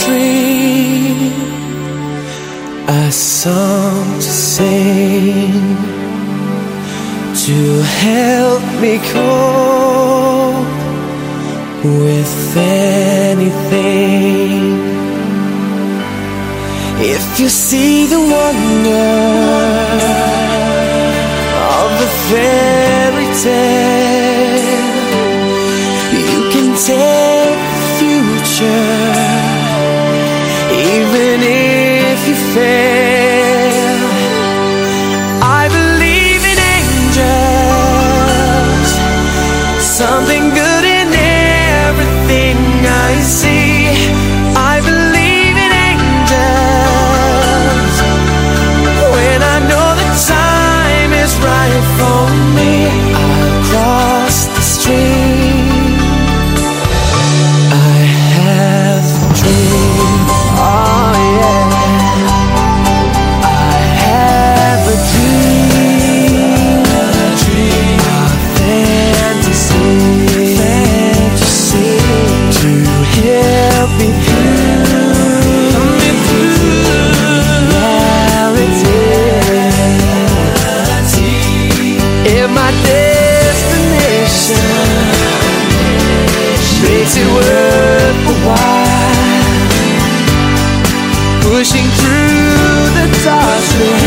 have a song to sing to help me cope with anything. If you see the wonder of the fairy fail. I believe in angels, something good while pushing through the darkness